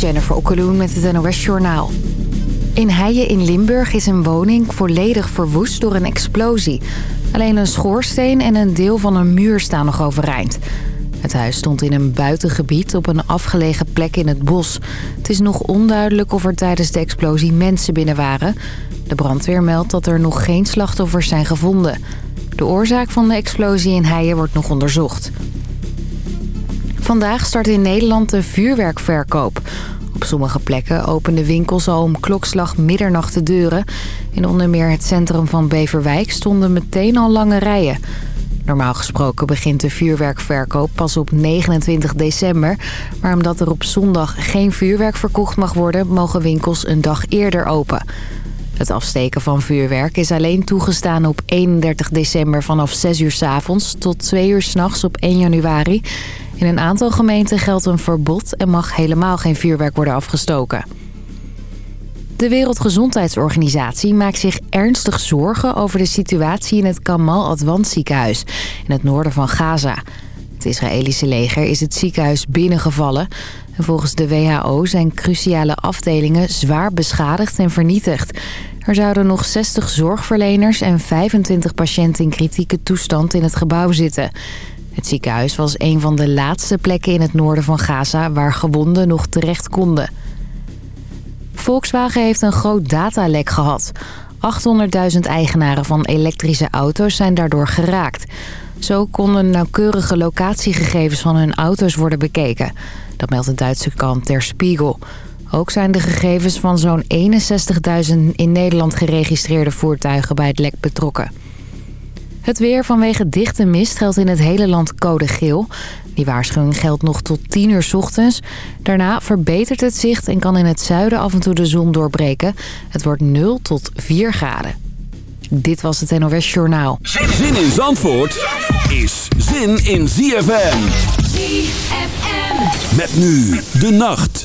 Jennifer Okkeloen met het NOS Journaal. In Heijen in Limburg is een woning volledig verwoest door een explosie. Alleen een schoorsteen en een deel van een muur staan nog overeind. Het huis stond in een buitengebied op een afgelegen plek in het bos. Het is nog onduidelijk of er tijdens de explosie mensen binnen waren. De brandweer meldt dat er nog geen slachtoffers zijn gevonden. De oorzaak van de explosie in Heijen wordt nog onderzocht. Vandaag start in Nederland de vuurwerkverkoop. Op sommige plekken openen winkels al om klokslag middernacht de deuren. In onder meer het centrum van Beverwijk stonden meteen al lange rijen. Normaal gesproken begint de vuurwerkverkoop pas op 29 december. Maar omdat er op zondag geen vuurwerk verkocht mag worden... mogen winkels een dag eerder open. Het afsteken van vuurwerk is alleen toegestaan op 31 december vanaf 6 uur s avonds tot 2 uur s'nachts op 1 januari. In een aantal gemeenten geldt een verbod en mag helemaal geen vuurwerk worden afgestoken. De Wereldgezondheidsorganisatie maakt zich ernstig zorgen over de situatie in het Kamal Adwan ziekenhuis in het noorden van Gaza. Het Israëlische leger is het ziekenhuis binnengevallen. En volgens de WHO zijn cruciale afdelingen zwaar beschadigd en vernietigd. Er zouden nog 60 zorgverleners en 25 patiënten in kritieke toestand in het gebouw zitten. Het ziekenhuis was een van de laatste plekken in het noorden van Gaza waar gewonden nog terecht konden. Volkswagen heeft een groot datalek gehad. 800.000 eigenaren van elektrische auto's zijn daardoor geraakt. Zo konden nauwkeurige locatiegegevens van hun auto's worden bekeken. Dat meldt de Duitse krant Der Spiegel. Ook zijn de gegevens van zo'n 61.000 in Nederland geregistreerde voertuigen bij het lek betrokken. Het weer vanwege dichte mist geldt in het hele land code geel. Die waarschuwing geldt nog tot 10 uur ochtends. Daarna verbetert het zicht en kan in het zuiden af en toe de zon doorbreken. Het wordt 0 tot 4 graden. Dit was het NOS Journaal. Zin in Zandvoort is zin in ZFM. ZFM. Met nu de nacht.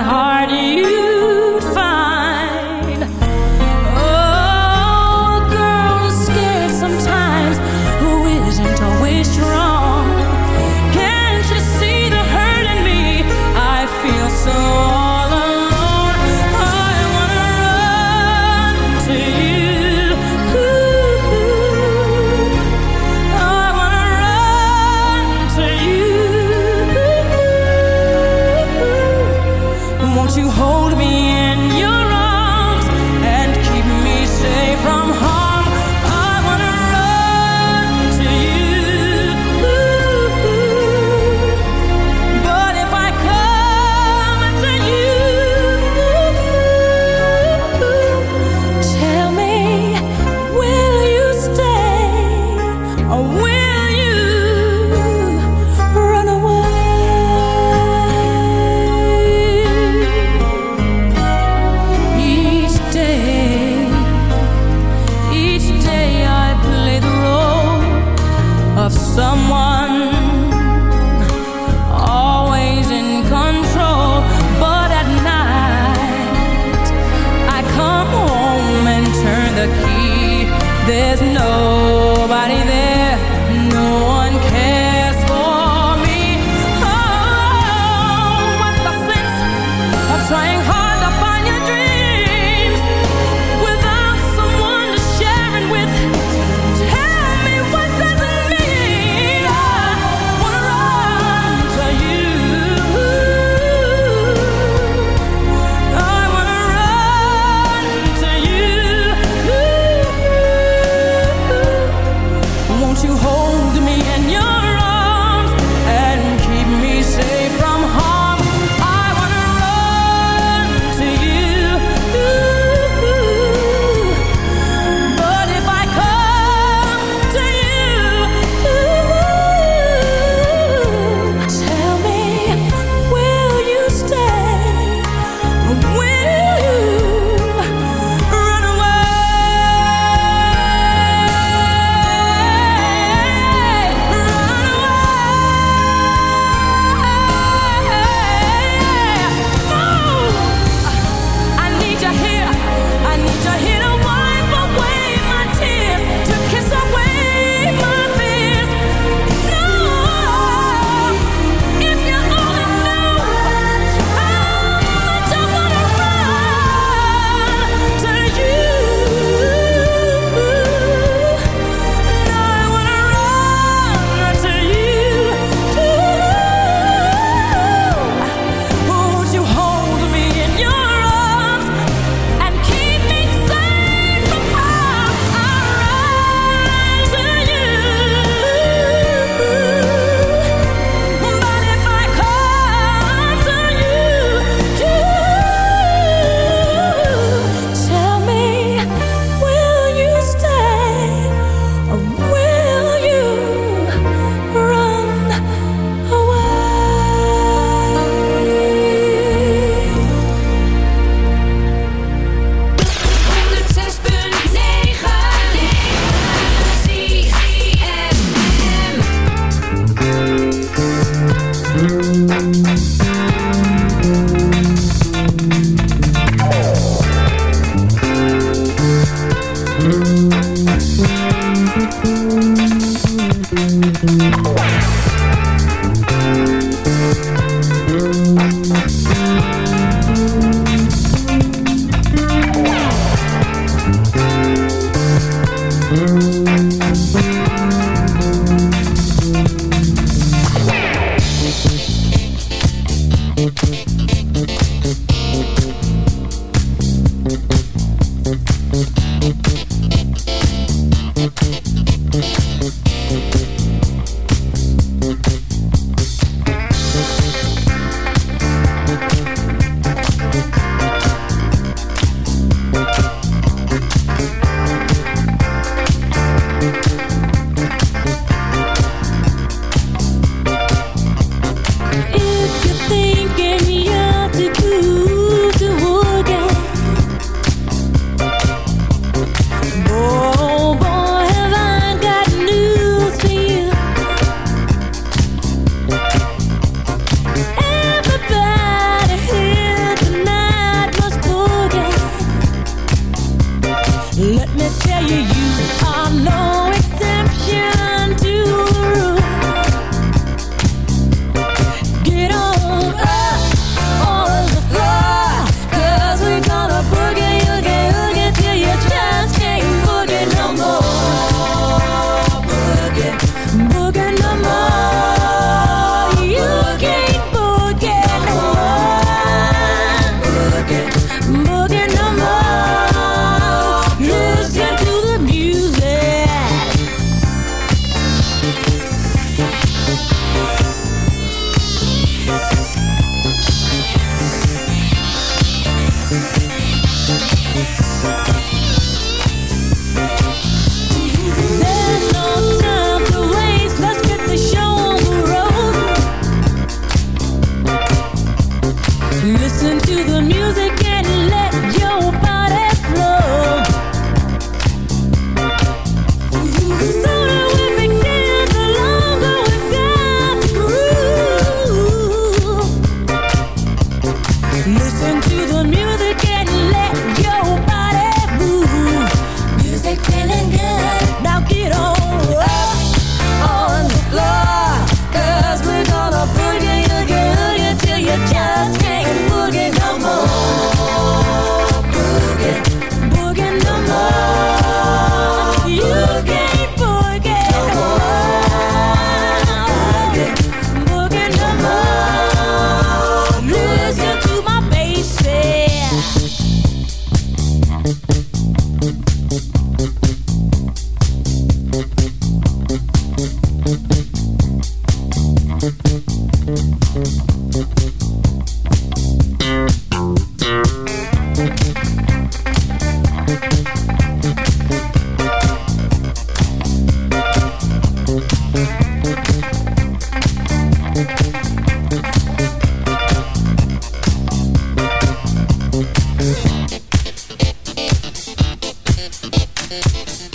Thank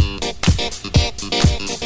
you.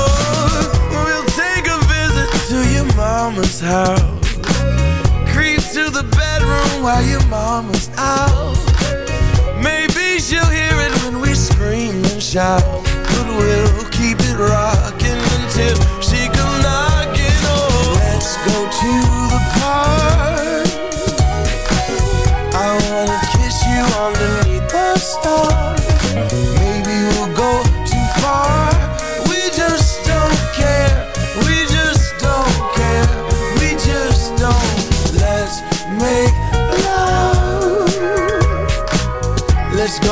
mama's house. Creep to the bedroom while your mama's out. Maybe she'll hear it when we scream and shout. But we'll keep it rocking until she come knocking. on? let's go to the park.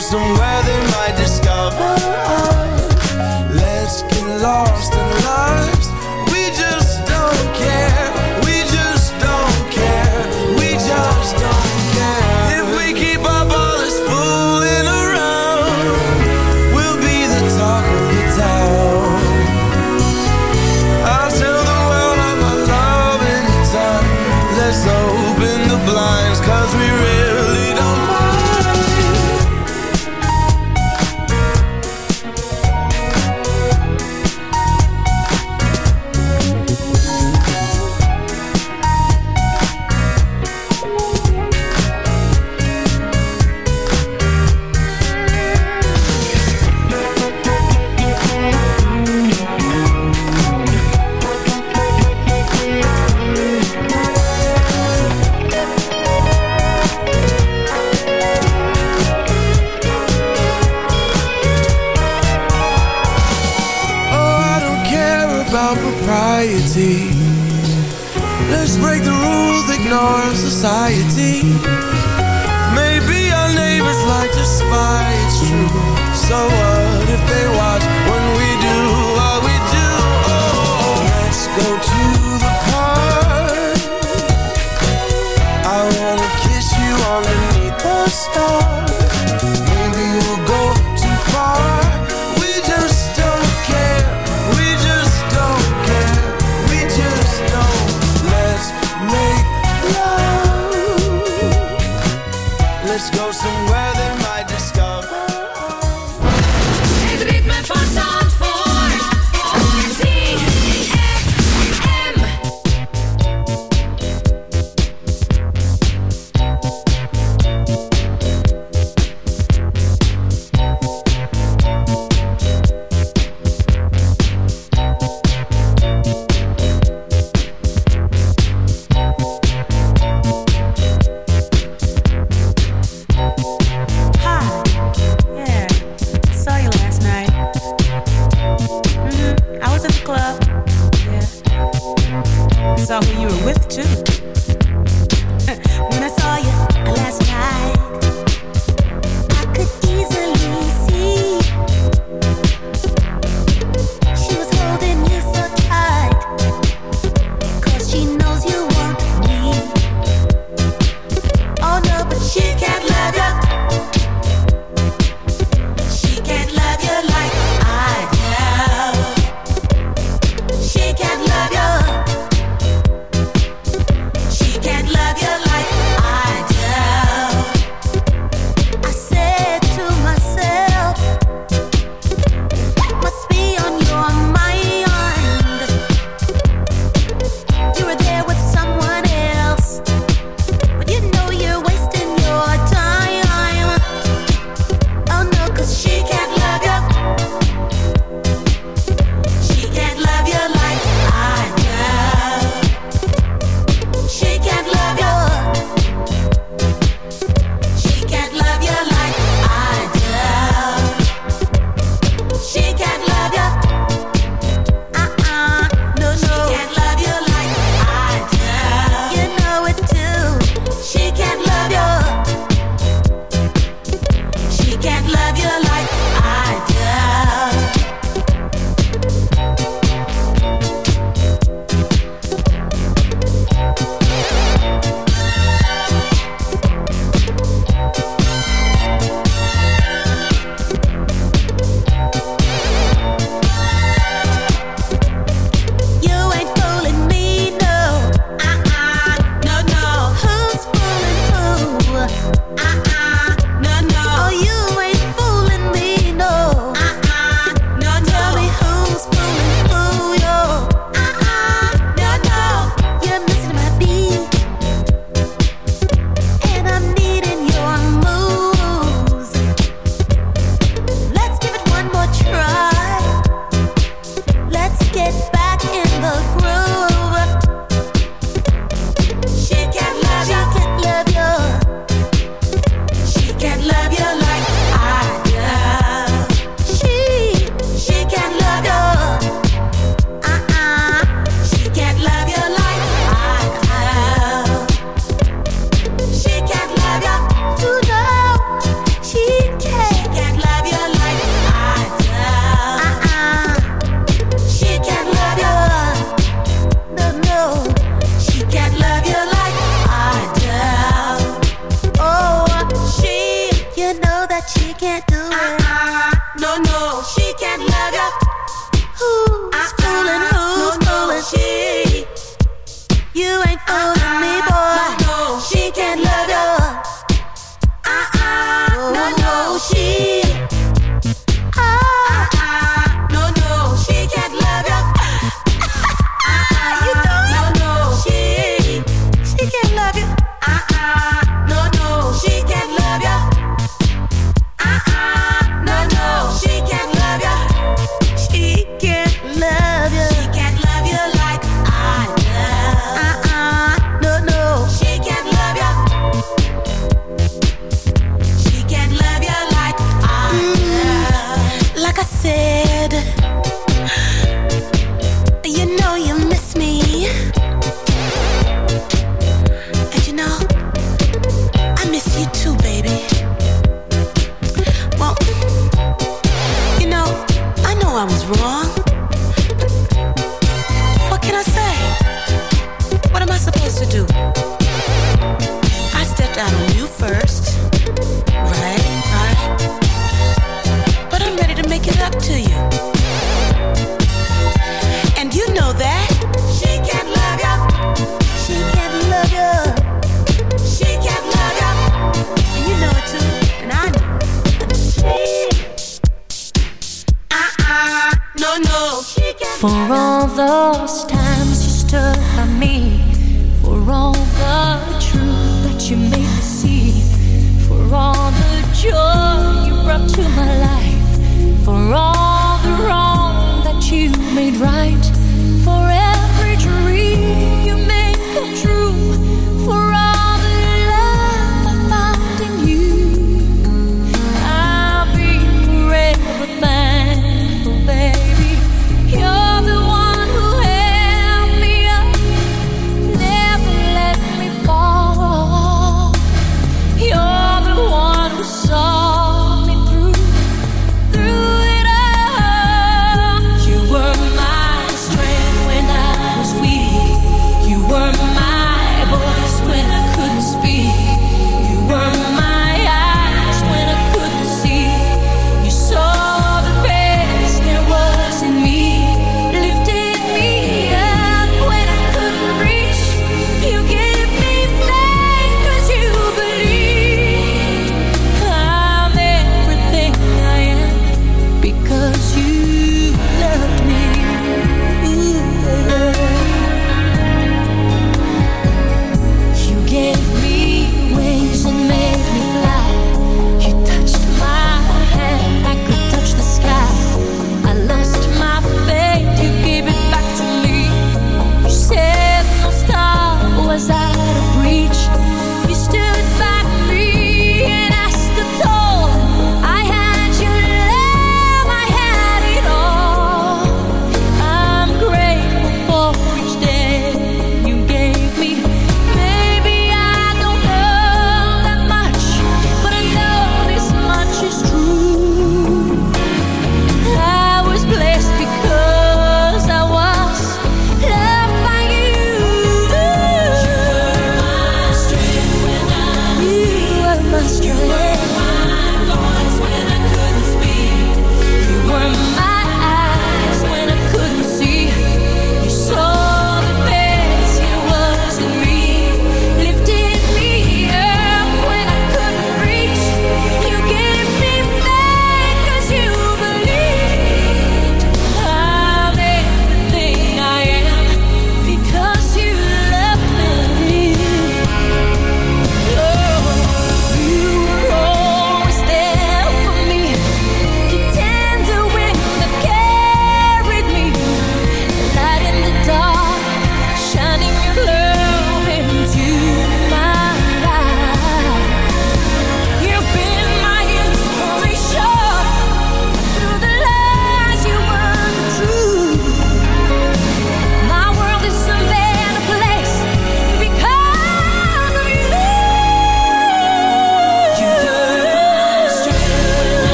somewhere.